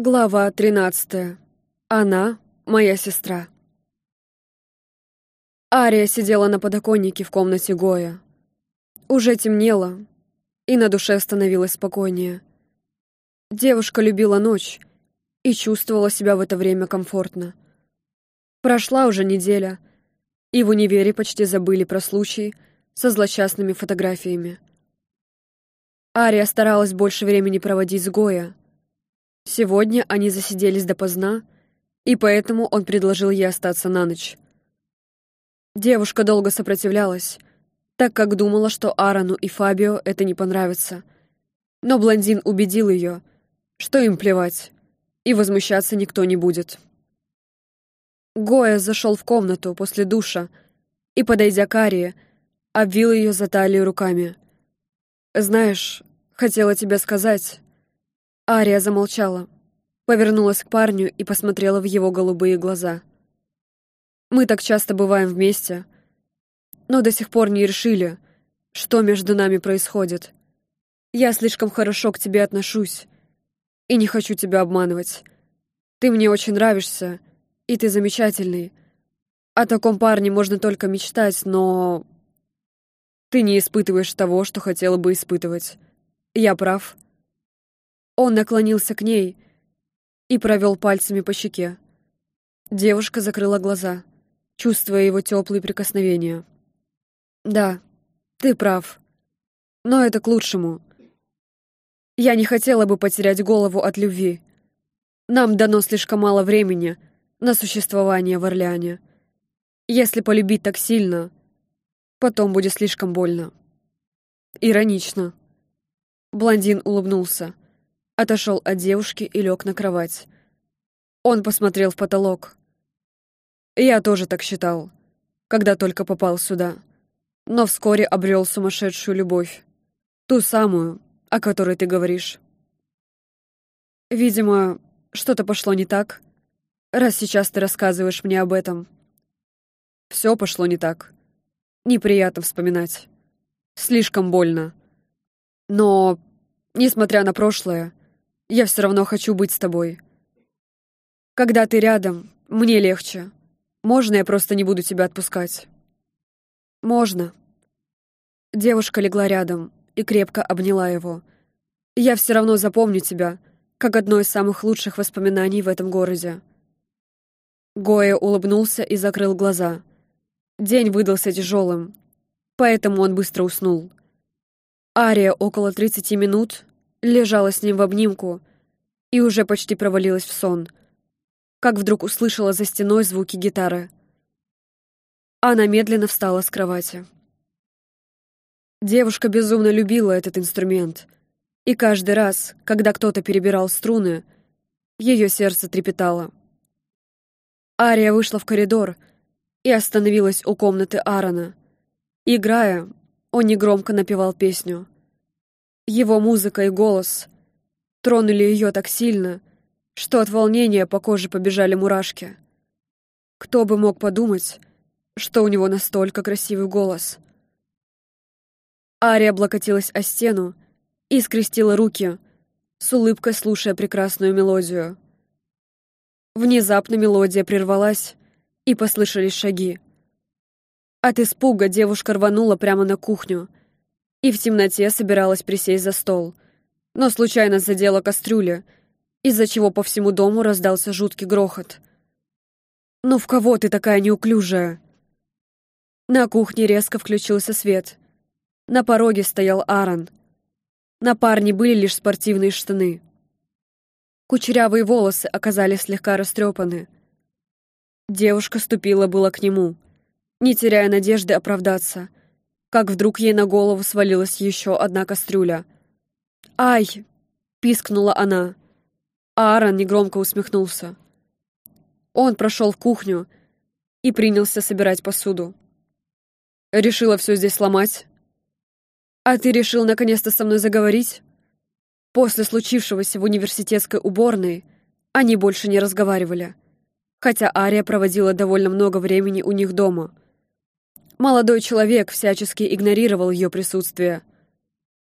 Глава 13. Она — моя сестра. Ария сидела на подоконнике в комнате Гоя. Уже темнело, и на душе становилось спокойнее. Девушка любила ночь и чувствовала себя в это время комфортно. Прошла уже неделя, и в универе почти забыли про случай со злосчастными фотографиями. Ария старалась больше времени проводить с Гоя — Сегодня они засиделись допоздна, и поэтому он предложил ей остаться на ночь. Девушка долго сопротивлялась, так как думала, что Аарону и Фабио это не понравится. Но блондин убедил ее, что им плевать, и возмущаться никто не будет. Гоя зашел в комнату после душа и, подойдя к Арии, обвил ее за талию руками. «Знаешь, хотела тебе сказать, Ария замолчала, повернулась к парню и посмотрела в его голубые глаза. «Мы так часто бываем вместе, но до сих пор не решили, что между нами происходит. Я слишком хорошо к тебе отношусь и не хочу тебя обманывать. Ты мне очень нравишься, и ты замечательный. О таком парне можно только мечтать, но... Ты не испытываешь того, что хотела бы испытывать. Я прав?» Он наклонился к ней и провел пальцами по щеке. Девушка закрыла глаза, чувствуя его теплые прикосновения. «Да, ты прав. Но это к лучшему. Я не хотела бы потерять голову от любви. Нам дано слишком мало времени на существование в Орлеане. Если полюбить так сильно, потом будет слишком больно». Иронично. Блондин улыбнулся отошел от девушки и лег на кровать. Он посмотрел в потолок. Я тоже так считал, когда только попал сюда. Но вскоре обрел сумасшедшую любовь. Ту самую, о которой ты говоришь. Видимо, что-то пошло не так, раз сейчас ты рассказываешь мне об этом. Все пошло не так. Неприятно вспоминать. Слишком больно. Но, несмотря на прошлое, я все равно хочу быть с тобой. Когда ты рядом, мне легче. Можно я просто не буду тебя отпускать? Можно. Девушка легла рядом и крепко обняла его. Я все равно запомню тебя, как одно из самых лучших воспоминаний в этом городе. Гоя улыбнулся и закрыл глаза. День выдался тяжелым, поэтому он быстро уснул. Ария около 30 минут лежала с ним в обнимку и уже почти провалилась в сон, как вдруг услышала за стеной звуки гитары. Она медленно встала с кровати. Девушка безумно любила этот инструмент, и каждый раз, когда кто-то перебирал струны, ее сердце трепетало. Ария вышла в коридор и остановилась у комнаты Аарона. Играя, он негромко напевал песню — его музыка и голос тронули ее так сильно, что от волнения по коже побежали мурашки. Кто бы мог подумать, что у него настолько красивый голос. Ария облокотилась о стену и скрестила руки, с улыбкой слушая прекрасную мелодию. Внезапно мелодия прервалась, и послышались шаги. От испуга девушка рванула прямо на кухню — и в темноте собиралась присесть за стол, но случайно задела кастрюля, из-за чего по всему дому раздался жуткий грохот. «Ну в кого ты такая неуклюжая?» На кухне резко включился свет. На пороге стоял Аарон. На парне были лишь спортивные штаны. Кучерявые волосы оказались слегка растрепаны. Девушка ступила было к нему, не теряя надежды оправдаться — как вдруг ей на голову свалилась еще одна кастрюля. «Ай!» — пискнула она. Аарон негромко усмехнулся. Он прошел в кухню и принялся собирать посуду. «Решила все здесь сломать?» «А ты решил наконец-то со мной заговорить?» После случившегося в университетской уборной они больше не разговаривали, хотя Ария проводила довольно много времени у них дома — Молодой человек всячески игнорировал ее присутствие.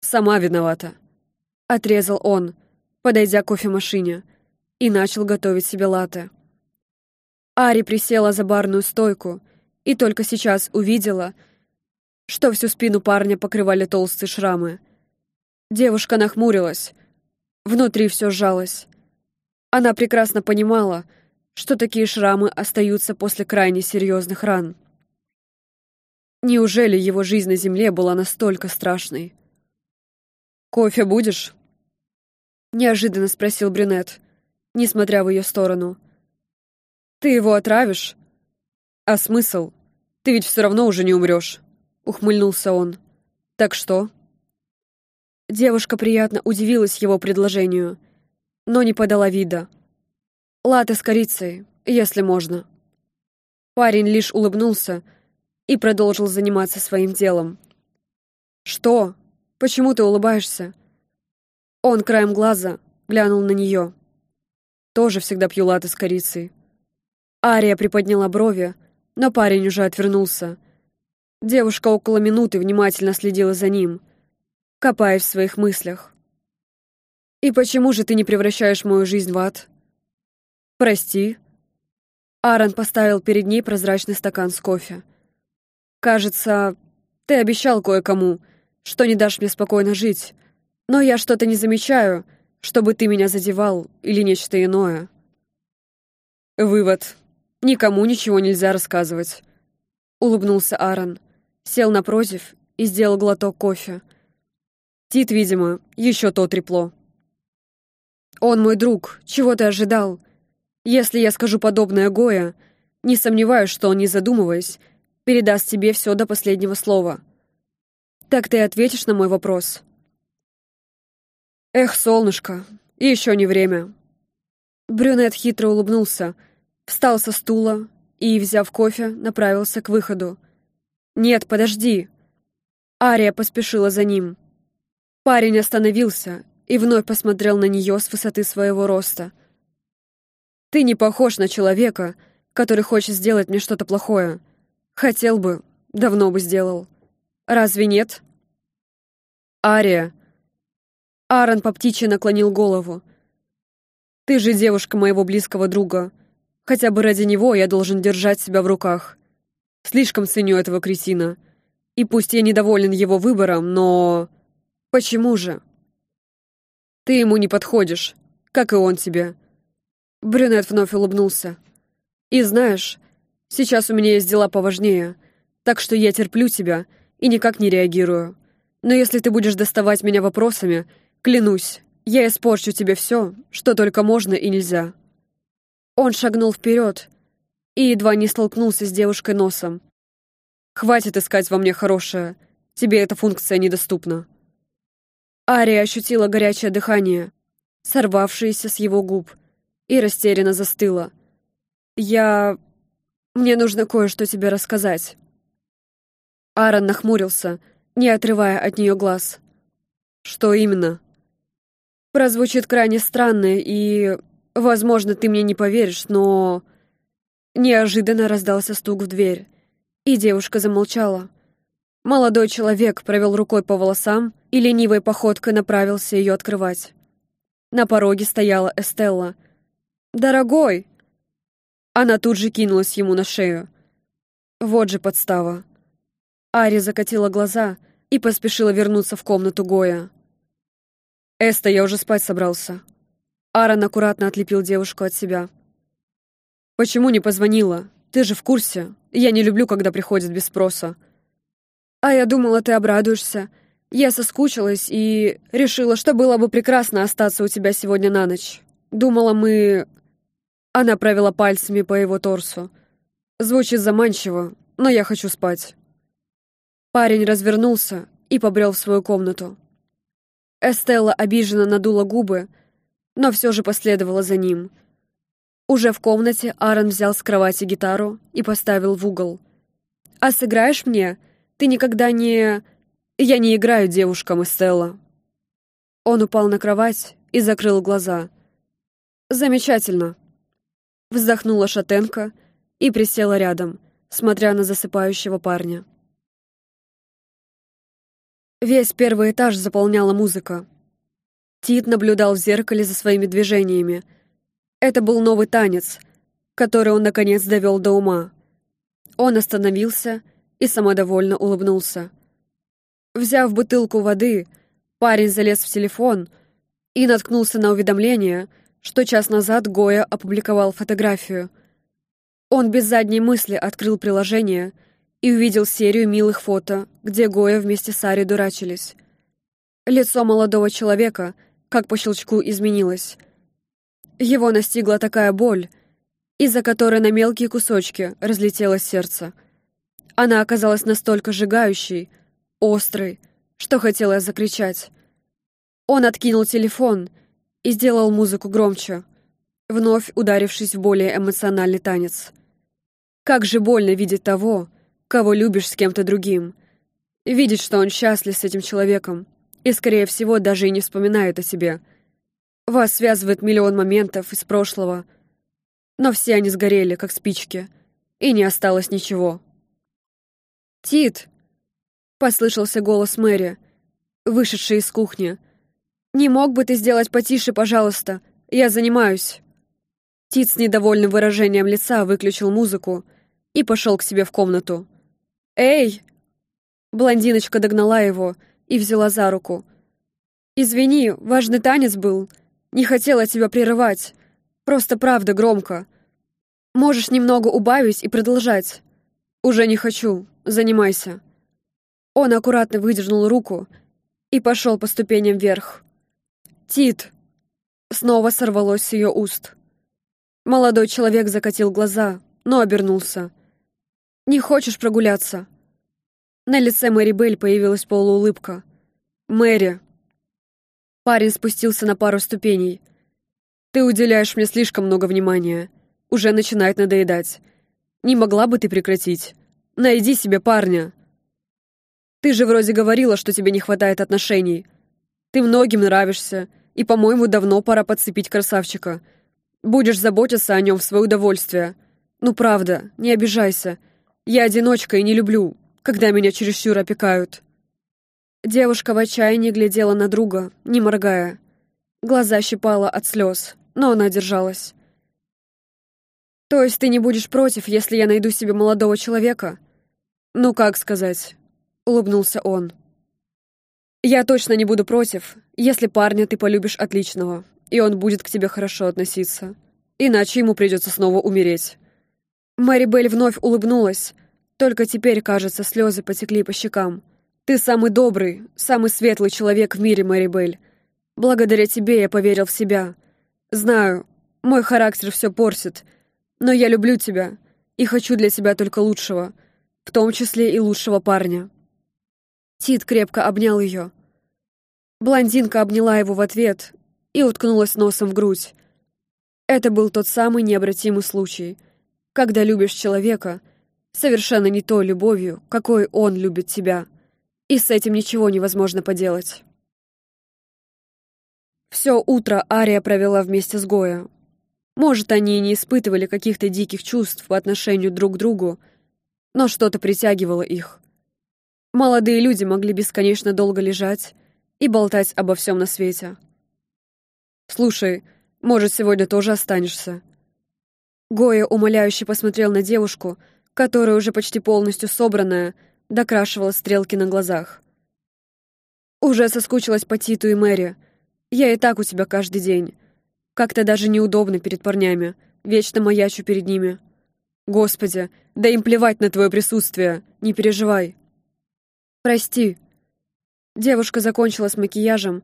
«Сама виновата», — отрезал он, подойдя к кофемашине, и начал готовить себе латте. Ари присела за барную стойку и только сейчас увидела, что всю спину парня покрывали толстые шрамы. Девушка нахмурилась. Внутри все сжалось. Она прекрасно понимала, что такие шрамы остаются после крайне серьезных ран. Неужели его жизнь на земле была настолько страшной? «Кофе будешь?» Неожиданно спросил брюнет, несмотря в ее сторону. «Ты его отравишь?» «А смысл? Ты ведь все равно уже не умрешь», — ухмыльнулся он. «Так что?» Девушка приятно удивилась его предложению, но не подала вида. «Латте с корицей, если можно». Парень лишь улыбнулся и продолжил заниматься своим делом. «Что? Почему ты улыбаешься?» Он краем глаза глянул на нее. «Тоже всегда пью латте с корицей». Ария приподняла брови, но парень уже отвернулся. Девушка около минуты внимательно следила за ним — копаясь в своих мыслях. «И почему же ты не превращаешь мою жизнь в ад?» «Прости». Аарон поставил перед ней прозрачный стакан с кофе. «Кажется, ты обещал кое-кому, что не дашь мне спокойно жить, но я что-то не замечаю, чтобы ты меня задевал или нечто иное». «Вывод. Никому ничего нельзя рассказывать», — улыбнулся Аарон, сел напротив и сделал глоток кофе. Тит, видимо, еще то трепло. Он мой друг, чего ты ожидал? Если я скажу подобное Гоя, не сомневаюсь, что он, не задумываясь, передаст тебе все до последнего слова. Так ты ответишь на мой вопрос. Эх, солнышко, еще не время. Брюнет хитро улыбнулся, встал со стула и, взяв кофе, направился к выходу. «Нет, подожди!» Ария поспешила за ним. Парень остановился и вновь посмотрел на нее с высоты своего роста. «Ты не похож на человека, который хочет сделать мне что-то плохое. Хотел бы, давно бы сделал. Разве нет?» «Ария!» Аарон по птичьи наклонил голову. «Ты же девушка моего близкого друга. Хотя бы ради него я должен держать себя в руках. Слишком ценю этого кретина. И пусть я недоволен его выбором, но...» «Почему же?» «Ты ему не подходишь, как и он тебе». Брюнет вновь улыбнулся. «И знаешь, сейчас у меня есть дела поважнее, так что я терплю тебя и никак не реагирую. Но если ты будешь доставать меня вопросами, клянусь, я испорчу тебе все, что только можно и нельзя». Он шагнул вперед и едва не столкнулся с девушкой носом. «Хватит искать во мне хорошее, тебе эта функция недоступна». Ария ощутила горячее дыхание, сорвавшееся с его губ, и растерянно застыла. «Я... Мне нужно кое-что тебе рассказать». Аарон нахмурился, не отрывая от нее глаз. «Что именно?» «Прозвучит крайне странно, и, возможно, ты мне не поверишь, но...» Неожиданно раздался стук в дверь, и девушка замолчала. Молодой человек провел рукой по волосам и ленивой походкой направился ее открывать. На пороге стояла Эстелла. «Дорогой!» Она тут же кинулась ему на шею. Вот же подстава. Ари закатила глаза и поспешила вернуться в комнату Гоя. «Эста, я уже спать собрался». Аарон аккуратно отлепил девушку от себя. «Почему не позвонила? Ты же в курсе. Я не люблю, когда приходят без спроса». «А я думала, ты обрадуешься. Я соскучилась и решила, что было бы прекрасно остаться у тебя сегодня на ночь. Думала, мы...» Она провела пальцами по его торсу. Звучит заманчиво, но я хочу спать. Парень развернулся и побрел в свою комнату. Эстелла обиженно надула губы, но все же последовала за ним. Уже в комнате Аарон взял с кровати гитару и поставил в угол. «А сыграешь мне?» Ты никогда не... Я не играю девушкам, Эстелла». Он упал на кровать и закрыл глаза. «Замечательно». Вздохнула шатенка и присела рядом, смотря на засыпающего парня. Весь первый этаж заполняла музыка. Тит наблюдал в зеркале за своими движениями. Это был новый танец, который он, наконец, довел до ума. Он остановился и самодовольно улыбнулся. Взяв бутылку воды, парень залез в телефон и наткнулся на уведомление, что час назад Гоя опубликовал фотографию. Он без задней мысли открыл приложение и увидел серию милых фото, где Гоя вместе с Ари дурачились. Лицо молодого человека, как по щелчку, изменилось. Его настигла такая боль, из-за которой на мелкие кусочки разлетелось сердце. Она оказалась настолько сжигающей, острой, что хотела закричать. Он откинул телефон и сделал музыку громче, вновь ударившись в более эмоциональный танец. Как же больно видеть того, кого любишь с кем-то другим. Видеть, что он счастлив с этим человеком, и, скорее всего, даже и не вспоминает о себе. Вас связывает миллион моментов из прошлого, но все они сгорели, как спички, и не осталось ничего. «Тит!» — послышался голос Мэри, вышедший из кухни. «Не мог бы ты сделать потише, пожалуйста? Я занимаюсь». Тит с недовольным выражением лица выключил музыку и пошел к себе в комнату. «Эй!» Блондиночка догнала его и взяла за руку. «Извини, важный танец был. Не хотела тебя прерывать. Просто правда громко. Можешь немного убавить и продолжать. Уже не хочу. Занимайся». Он аккуратно выдернул руку и пошел по ступеням вверх. «Тит!» Снова сорвалось с ее уст. Молодой человек закатил глаза, но обернулся. «Не хочешь прогуляться?» На лице Мэри Белль появилась полуулыбка. «Мэри!» Парень спустился на пару ступеней. «Ты уделяешь мне слишком много внимания. Уже начинает надоедать. Не могла бы ты прекратить? Найди себе парня!» «Ты же вроде говорила, что тебе не хватает отношений. Ты многим нравишься, и, по-моему, давно пора подцепить красавчика. Будешь заботиться о нем в свое удовольствие. Ну, правда, не обижайся. Я одиночка и не люблю, когда меня чересчур опекают». Девушка в отчаянии глядела на друга, не моргая. Глаза щипала от слез, но она держалась. «То есть ты не будешь против, если я найду себе молодого человека?» «Ну, как сказать?» — улыбнулся он. «Я точно не буду против, если парня ты полюбишь отличного, и он будет к тебе хорошо относиться. Иначе ему придется снова умереть». Мэри Белль вновь улыбнулась, только теперь, кажется, слезы потекли по щекам. «Ты самый добрый, самый светлый человек в мире, Мэри Белль. Благодаря тебе я поверил в себя. Знаю, мой характер все портит, но я люблю тебя и хочу для тебя только лучшего, в том числе и лучшего парня». Тит крепко обнял ее. Блондинка обняла его в ответ и уткнулась носом в грудь. Это был тот самый необратимый случай, когда любишь человека — совершенно не той любовью, какой он любит тебя. И с этим ничего невозможно поделать. Все утро Ария провела вместе с Гоя. Может, они и не испытывали каких-то диких чувств по отношению друг к другу, но что-то притягивало их. Молодые люди могли бесконечно долго лежать и болтать обо всем на свете. «Слушай, может, сегодня тоже останешься?» Гоя умоляюще посмотрел на девушку, которая уже почти полностью собранная, докрашивала стрелки на глазах. «Уже соскучилась по Титу и Мэри. Я и так у тебя каждый день. Как-то даже неудобно перед парнями. Вечно маячу перед ними. Господи, да им плевать на твое присутствие. Не переживай». «Прости». Девушка закончила с макияжем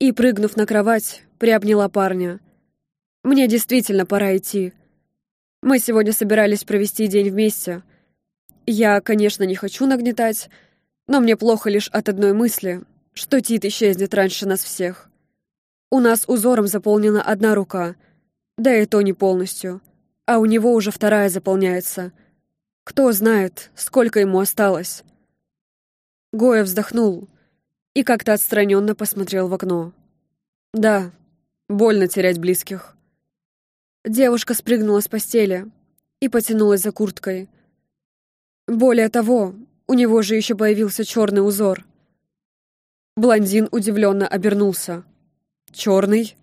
и, прыгнув на кровать, приобняла парня. «Мне действительно пора идти». Мы сегодня собирались провести день вместе. Я, конечно, не хочу нагнетать, но мне плохо лишь от одной мысли, что Тит исчезнет раньше нас всех. У нас узором заполнена одна рука, да и то не полностью, а у него уже вторая заполняется. Кто знает, сколько ему осталось. Гоя вздохнул и как-то отстраненно посмотрел в окно. Да, больно терять близких. Девушка спрыгнула с постели и потянулась за курткой. Более того, у него же еще появился черный узор. Блондин удивленно обернулся. Черный?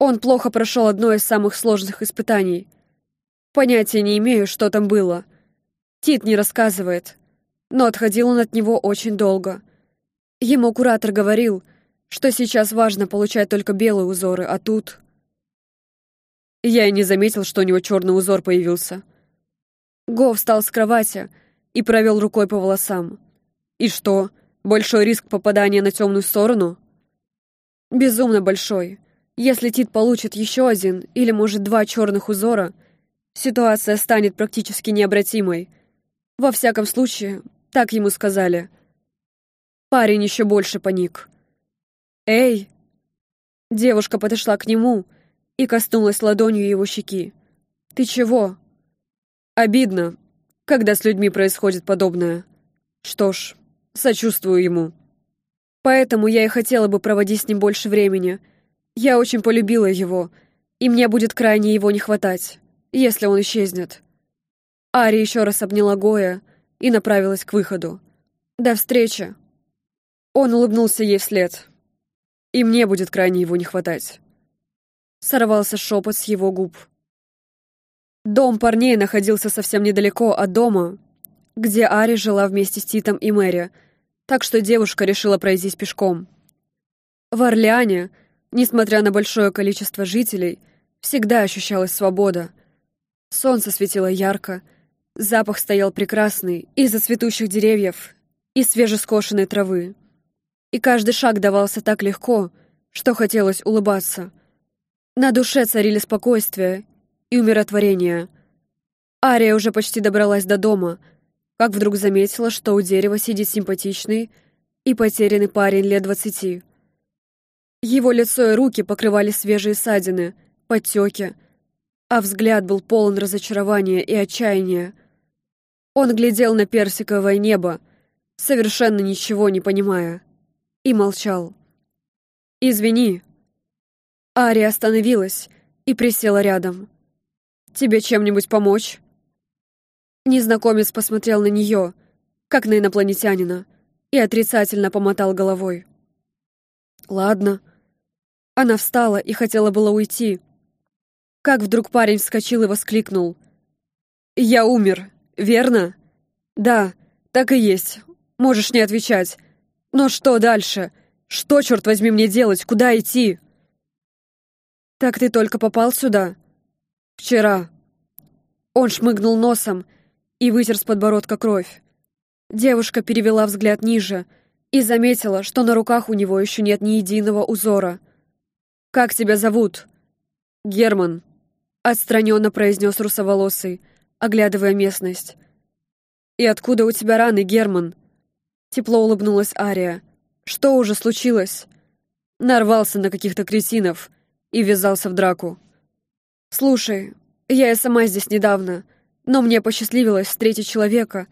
Он плохо прошел одно из самых сложных испытаний. Понятия не имею, что там было. Тит не рассказывает, но отходил он от него очень долго. Ему куратор говорил, что сейчас важно получать только белые узоры, а тут... Я и не заметил, что у него черный узор появился. Го встал с кровати и провел рукой по волосам. И что, большой риск попадания на темную сторону? Безумно большой. Если Тит получит еще один или, может, два черных узора, ситуация станет практически необратимой. Во всяком случае, так ему сказали. Парень еще больше паник. «Эй!» Девушка подошла к нему и коснулась ладонью его щеки. «Ты чего?» «Обидно, когда с людьми происходит подобное. Что ж, сочувствую ему. Поэтому я и хотела бы проводить с ним больше времени. Я очень полюбила его, и мне будет крайне его не хватать, если он исчезнет». Ари еще раз обняла Гоя и направилась к выходу. «До встречи!» Он улыбнулся ей вслед. «И мне будет крайне его не хватать» сорвался шепот с его губ. Дом парней находился совсем недалеко от дома, где Ари жила вместе с Титом и Мэри, так что девушка решила пройтись пешком. В Орлеане, несмотря на большое количество жителей, всегда ощущалась свобода. Солнце светило ярко, запах стоял прекрасный из-за цветущих деревьев и свежескошенной травы. И каждый шаг давался так легко, что хотелось улыбаться — на душе царили спокойствие и умиротворение. Ария уже почти добралась до дома, как вдруг заметила, что у дерева сидит симпатичный и потерянный парень лет двадцати. Его лицо и руки покрывали свежие ссадины, подтеки, а взгляд был полон разочарования и отчаяния. Он глядел на персиковое небо, совершенно ничего не понимая, и молчал. «Извини», Ария остановилась и присела рядом. «Тебе чем-нибудь помочь?» Незнакомец посмотрел на нее, как на инопланетянина, и отрицательно помотал головой. «Ладно». Она встала и хотела было уйти. Как вдруг парень вскочил и воскликнул. «Я умер, верно?» «Да, так и есть. Можешь не отвечать. Но что дальше? Что, черт возьми, мне делать? Куда идти?» «Так ты только попал сюда?» «Вчера». Он шмыгнул носом и вытер с подбородка кровь. Девушка перевела взгляд ниже и заметила, что на руках у него еще нет ни единого узора. «Как тебя зовут?» «Герман», — отстраненно произнес русоволосый, оглядывая местность. «И откуда у тебя раны, Герман?» Тепло улыбнулась Ария. «Что уже случилось?» «Нарвался на каких-то кретинов и ввязался в драку. «Слушай, я и сама здесь недавно, но мне посчастливилось встретить человека,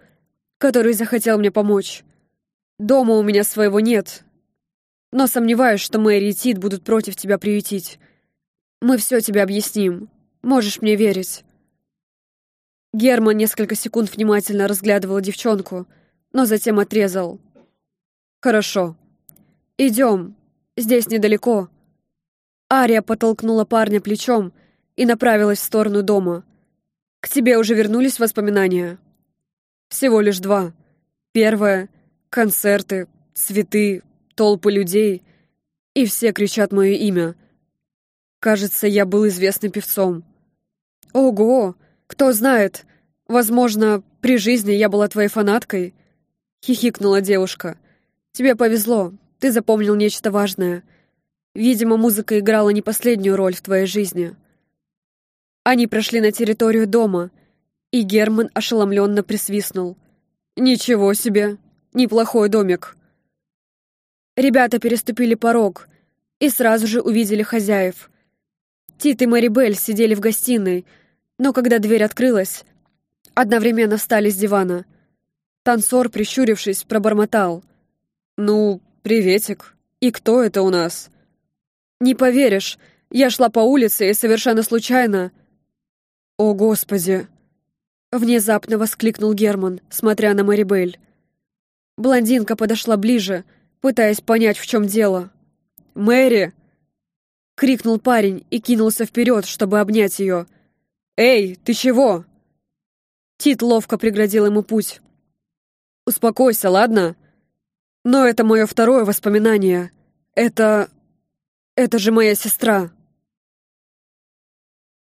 который захотел мне помочь. Дома у меня своего нет, но сомневаюсь, что Мэри и Тит будут против тебя приютить. Мы все тебе объясним, можешь мне верить». Герман несколько секунд внимательно разглядывал девчонку, но затем отрезал. «Хорошо. Идем. Здесь недалеко. Ария подтолкнула парня плечом и направилась в сторону дома. «К тебе уже вернулись воспоминания?» «Всего лишь два. Первое — концерты, цветы, толпы людей, и все кричат мое имя. Кажется, я был известным певцом». «Ого! Кто знает, возможно, при жизни я была твоей фанаткой?» — хихикнула девушка. «Тебе повезло, ты запомнил нечто важное». Видимо, музыка играла не последнюю роль в твоей жизни. Они прошли на территорию дома, и Герман ошеломленно присвистнул. «Ничего себе! Неплохой домик!» Ребята переступили порог и сразу же увидели хозяев. Тит и Мэри Белль сидели в гостиной, но когда дверь открылась, одновременно встали с дивана. Танцор, прищурившись, пробормотал. «Ну, приветик. И кто это у нас?» «Не поверишь, я шла по улице и совершенно случайно...» «О, Господи!» Внезапно воскликнул Герман, смотря на Марибель. Блондинка подошла ближе, пытаясь понять, в чем дело. «Мэри!» — крикнул парень и кинулся вперед, чтобы обнять ее. «Эй, ты чего?» Тит ловко преградил ему путь. «Успокойся, ладно? Но это мое второе воспоминание. Это... это же моя сестра».